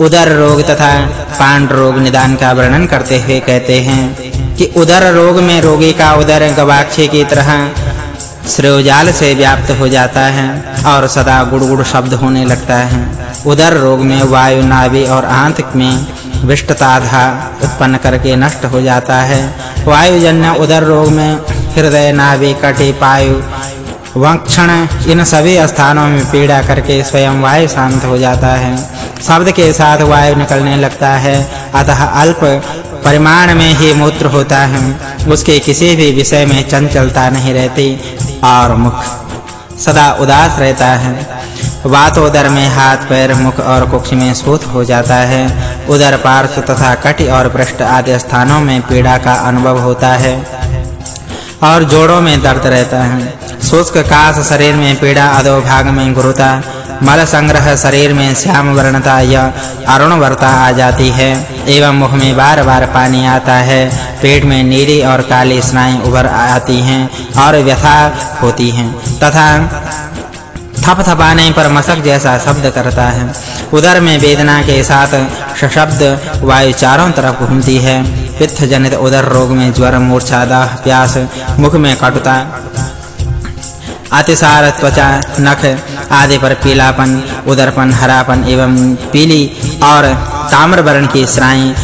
उदर रोग तथा पांड रोग निदान का वर्णन करते हुए कहते हैं कि उदर रोग में रोगी का उदर गवाक्षे की तरह श्रेयोजाल से व्याप्त हो जाता है और सदा गुड़गुड़ शब्द होने लगता है। उदर रोग में वायु, नाभि और आंत में विष्टताधा उत्पन्न करके नष्ट हो जाता है। वायुजन्य उदर रोग में हृदय, नाभि, कटी, पायु, वक्षण इन सभी स्थानों में पीड़ा करके स्वयं वायु शांत हो जाता है। शब्द के साथ वायु निकलने लगता है। अतः अल्प परिमाण में ही मूत्र होता है। उसके किसी भी विषय में चंचलता नहीं रहती और मुख सदा उदास रहता है। वातोदर में हाथ, पैर, मुख और कुक्ष में सूत हो जाता है। उदर, पार्श्व तथा कटि और पृष्ठ आदि स्थानों में पीड़ा का अनुभव होता है और जोड़ों में दर्द रहता है। शुष्क, काश शरीर में पीड़ा अधोभाग में गुरुता मल संग्रह शरीर में श्याम वर्णता या अरुणवर्ता आ जाती है। एवं मुख में बार-बार पानी आता है। पेट में नीली और काली स्नायु उभर आती हैं और व्यथा होती हैं। तथा थपथपाने पर मशक जैसा शब्द करता है। उदर में वेदना के साथ सशब्द वायु चारों तरफ़ घूमती है। पित्त जनित उदर रोग में ज्वर, मूर्छा, दाह, प्यास, मुख में कटुता, अतिसार, त्वचा, नख आदि पर पीलापन उदरपन हरापन एवं पीली और ताम्र वर्ण की स्राई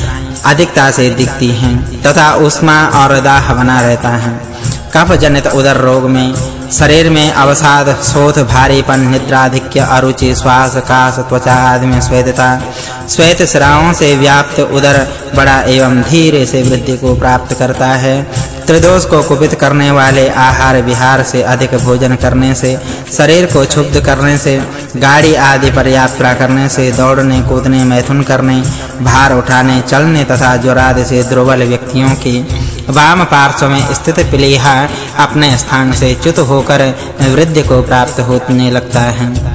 अधिकता से दिखती हैं, तथा उष्मा और दाह बना रहता है। कफ जनित उदर रोग में, शरीर में अवसाद, शोथ, भारीपन, निद्राधिक्य, अरुचि, श्वास काश त्वचा आदि में श्वेतता श्वेत स्रावों से व्याप्त उदर बड़ा एवं धीरे से वृद्धि को प्राप्त करता है। त्रिदोष को कुपित करने वाले आहार विहार से अधिक भोजन करने से, शरीर को क्षुब्ध करने से, गाड़ी आदि पर यात्रा करने से, दौड़ने, कूदने, मैथुन करने, भार उठाने, चलने तथा ज्वर से दुर्बल व्यक्तियों की वाम पार्श्व में स्थित प्लीहा अपने स्थान से च्युत होकर वृद्धि को प्राप्त होने लगता है।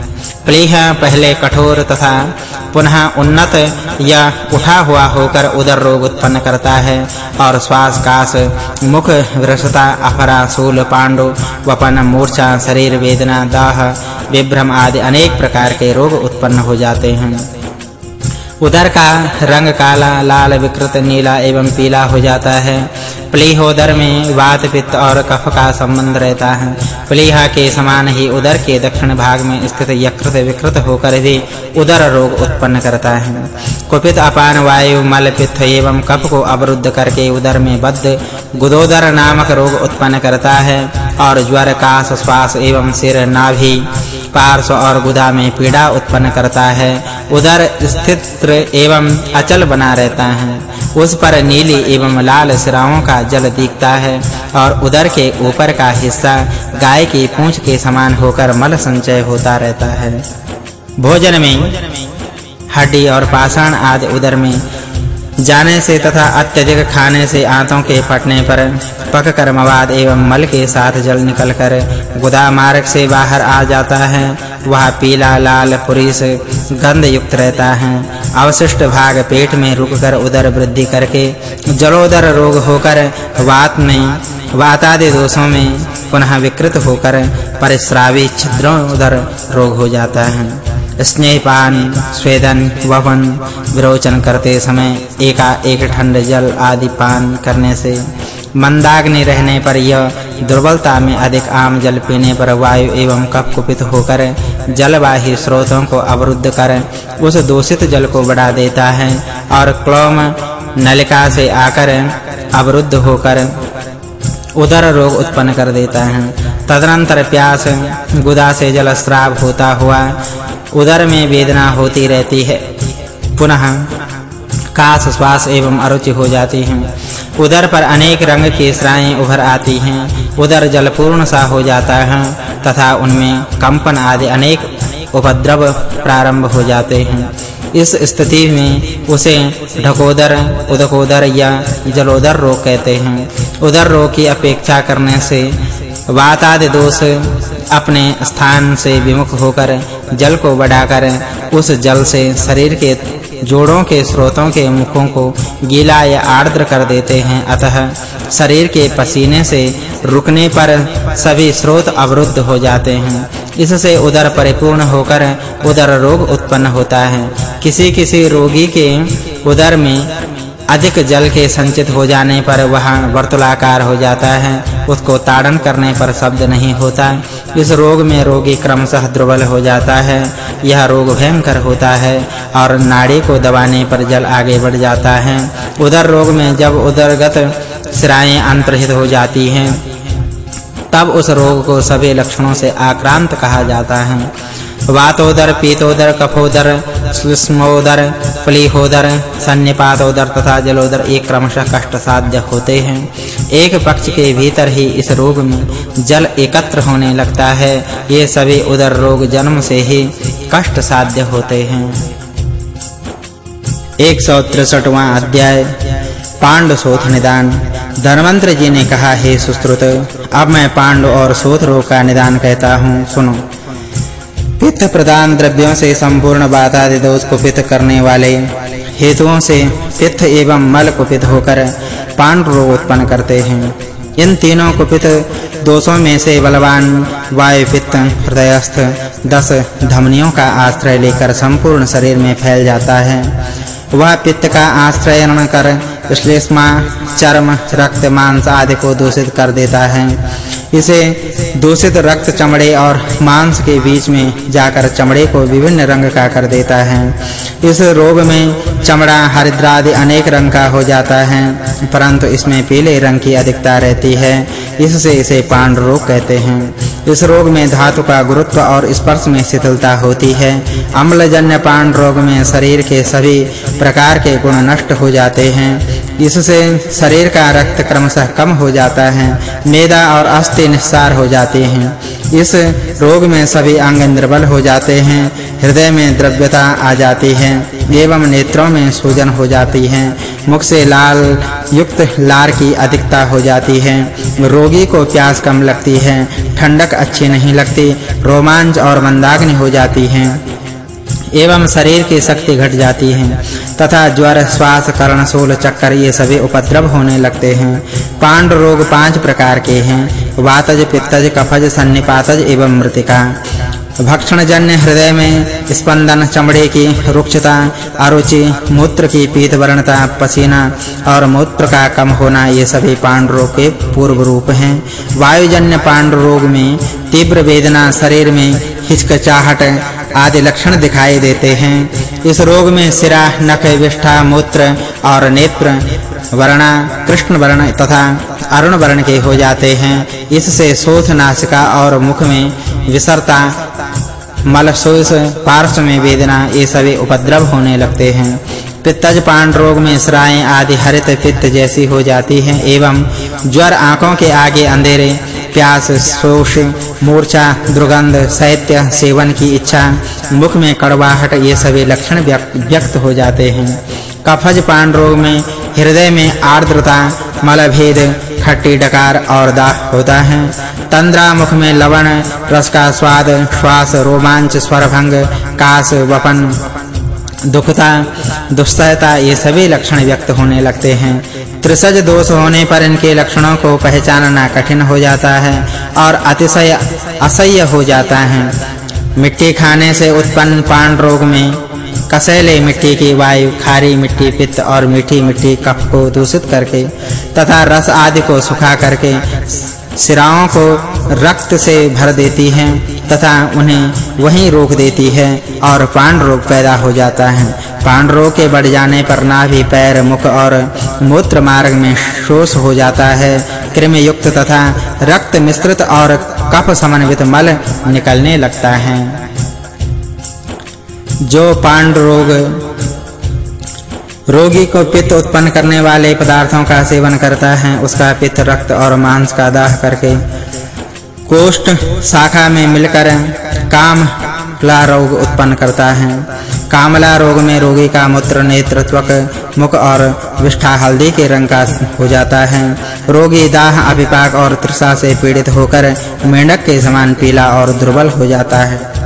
प्लीहा पहले कठोर तथा पुनः उन्नत या उठा हुआ होकर उदर रोग उत्पन्न करता है और श्वास काश मुख, वृषता अपरा शूल, पांडु, वपन, मूर्छा, शरीर वेदना, दाह, विभ्रम आदि अनेक प्रकार के रोग उत्पन्न हो जाते हैं। उदर का रंग काला, लाल, विकृत, नीला एवं पीला हो जाता है। प्लीहोदर में वात, पित्त और कफ का संबंध रहता है। प्लीहा के समान ही उदर के दक्षिण भाग में स्थित यकृत विकृत होकर भी उदर रोग उत्पन्न करता है। कुपित अपान वायु, मल, पित्त एवं कफ को अवरुद्ध करके उदर में बद्ध गुदोदर नामक रोग उत्पन्न करता है और ज्वर काश श्वास एवं सिर, नाभि, पार्श्व और गुदा में पीड़ा उत्पन्न करता है। उदर स्थित एवं अचल बना रहता है। उस पर नीली एवं लाल सिराओं का जल दिखता है और उधर के ऊपर का हिस्सा गाय की पूंछ के समान होकर मल संचय होता रहता है। भोजन में हड्डी और पाषाण आदि उदर में जाने से तथा अत्यधिक खाने से आंतों के फटने पर पक कर मवाद एवं मल के साथ जल निकलकर गुदा मार्ग से बाहर आ जाता है। वह पीला, लाल, पुरीस गंध युक्त रहता है। अवशिष्ट भाग पेट में रुककर उदर वृद्धि करके जलोदर रोग होकर वात में, वातादि दोषों में पुनः विकृत होकर परिस्रावी छिद्रों उदर रोग हो जाता है। स्नेहपान स्वेदन, ववन विरोचन करते समय एका एक ठंड, जल आदि पान करने से मंदाग्नि रहने पर यह दुर्बलता में अधिक आम जल पीने पर वायु एवं कफ कुपित होकर जलवाही स्रोतों को अवरुद्ध कर उस दूषित जल को बढ़ा देता है और क्लोम नलिका से आकर अवरुद्ध होकर उदर रोग उत्पन्न कर देता है। तदनंतर प्यास, गुदा से जल स्राव होता हुआ उदर में वेदना होती रहती है। पुनः काश श्वास एवं अरुचि हो जाती है। उदर पर अनेक रंग की स्राएँ उभर आती हैं। उदर जलपूर्ण सा हो जाता है, तथा उनमें कंपन आदि अनेक उपद्रव प्रारंभ हो जाते हैं। इस स्थिति में उसे ढकोदर, उदकोदर या जलोदर रोग कहते हैं। उदर रोग की अपेक्षा करने से वात आदि दोष अपने स्थान से विमुख होकर जल को बढ़ाकर उस जल से शरीर के जोड़ों के स्रोतों के मुखों को गीला या आर्द्र कर देते हैं। अतः शरीर के पसीने से रुकने पर सभी स्रोत अवरुद्ध हो जाते हैं। इससे उदर परिपूर्ण होकर उदर रोग उत्पन्न होता है। किसी-किसी रोगी के उदर में अधिक जल के संचित हो जाने पर वह वर्तुलाकार हो जाता है। उसको ताड़न करने पर शब्द नहीं होता। इस रोग में रोगी क्रमशः दुर्बल हो जाता है। यह रोग भयंकर होता है और नाड़ी को दबाने पर जल आगे बढ़ जाता है। उदर रोग में जब उदरगत सिराएँ अंतर्हित हो जाती हैं, तब उस रोग को सभी लक्षणों से आक्रांत कहा जाता है। वातोदर, पीतोदर, कफोदर श्लेष्मोदर प्लीहोदर सन्निपातोदर तथा जलोदर एक क्रमशः कष्ट साध्य होते हैं। एक पक्ष के भीतर ही इस रोग में जल एकत्र होने लगता है। ये सभी उदर रोग जन्म से ही कष्ट साध्य होते हैं। 163वां अध्याय, पांडुसोथ निदान। धर्मंत्र जी ने कहा, हे सुश्रुत, अब मैं पांडु और सोथ रोग का निदान कहता हूँ, सुनो। पित्त प्रदान द्रव्यों से संपूर्ण बाधादि दोष को पित्त करने वाले हेतुओं से पित्त एवं मल कुपित होकर पांडु रोग उत्पन्न करते हैं। इन तीनों कुपित दोषों में से बलवान, वायु पित्त, हृदयस्थ, दस धमनियों का आश्रय लेकर संपूर्ण शरीर में फैल जाता है। वह पित्त का आश्रय कर, श्लेष्मा, चर्म, रक्त, मांस आदि को दूषित कर देता है। इसे दूषित रक्त चमड़े और मांस के बीच में जाकर चमड़े को विभिन्न रंग का कर देता है। इस रोग में चमड़ा हरिद्र आदि अनेक रंग का हो जाता है, परंतु इसमें पीले रंग की अधिकता रहती है। इससे इसे पांड रोग कहते हैं। इस रोग में धातु का गुरुत्व और स्पर्श में शिथिलता होती है। अम्लजन्य पांड रोग में शरीर के सभी प्रकार के गुण नष्ट हो जाते हैं। इससे शरीर का रक्त क्रमशः कम हो जाता है, मेदा और अस्थि निस्सार हो जाते हैं। इस रोग में सभी अंग निर्बल हो जाते हैं, हृदय में द्रव्यता आ जाती है, एवं नेत्रों में सूजन हो जाती है, मुख से लाल, युक्त लार की अधिकता हो जाती है। रोगी को प्यास कम लगती है, ठंडक अच्छी नहीं लगती, रोमांच और मंदाग्नि हो जाती है। एवं शरीर की शक्ति घट जाती है, तथा ज्वर, श्वास, कर्ण, शूल, चक्कर, ये सभी उपद्रव होने लगते हैं। पांड रोग पाँच प्रकार के हैं, वातज, पित्तज, कफज, सन्निपातज एवं मृतिका। भक्षण जन्य हृदय में स्पंदन, चमड़े की रुक्षता, अरुचि, मूत्र की पीत वर्णता, पसीना और मूत्र का कम होना, ये सभी पांड रोग के पूर्व रूप हैं। वायुजन्य पांड रोग में तीव्र वेदना शरीर में हिचकचाहट आदि लक्षण दिखाई देते हैं। इस रोग में सिरा, नख, विष्ठा, मूत्र और नेत्र, वर्णा, कृष्ण वर्ण तथा अरुण वर्ण के हो जाते हैं। इससे शोथ नासिका और मुख में विसरता मलशोष पार्श्व में वेदना, ये सभी उपद्रव होने लगते हैं। पित्तज पांड रोग में स्राएँ आदि हरित पित्त जैसी हो जाती हैं एवं ज्वर आँखों के आगे अंधेरे प्यास शोष मूर्छा दुर्गंध शैत्य सेवन की इच्छा, मुख में कड़वाहट, ये सभी लक्षण व्यक्त हो जाते हैं। कफज पांड रोग में, हृदय में आर्द्रता, मलभेद, खट्टी डकार और दाह होता है। तंद्रा मुख में लवण, रस का स्वाद, श्वास, रोमांच, स्वरभंग, कास, वपन दुखता दुस्सहता ये सभी लक्षण व्यक्त होने लगते हैं। त्रिसज दोष होने पर इनके लक्षणों को पहचानना कठिन हो जाता है और अतिशय असह्य हो जाता है। मिट्टी खाने से उत्पन्न पान रोग में कसैले मिट्टी की वायु, खारी मिट्टी, पित्त और मीठी मिट्टी कफ को दूषित करके तथा रस आदि को सुखा करके सिराओं को रक्त से भर देती हैं तथा उन्हें वहीं रोक देती है और पांड रोग पैदा हो जाता है। पांड रोग के बढ़ जाने पर नाभि पैर, मुख और मूत्र मार्ग में शोष हो जाता है। कृमि युक्त तथा रक्त मिश्रित और कफ समन्वित मल निकलने लगता है। जो पांड रोग को पित्त उत्पन्न करने वाले पदार्थों का सेवन करता है, उसका पित्त रक्त और मांस का दाह करके। कोष्ठ शाखा में मिलकर काम ला रोग उत्पन्न करता है। कामला रोग में रोगी का मूत्र नेत्र त्वक मुख और विष्ठा हल्दी के रंग का हो जाता है। रोगी दाह, अभिपाक और तृषा से पीड़ित होकर मेंढक के समान पीला और दुर्बल हो जाता है।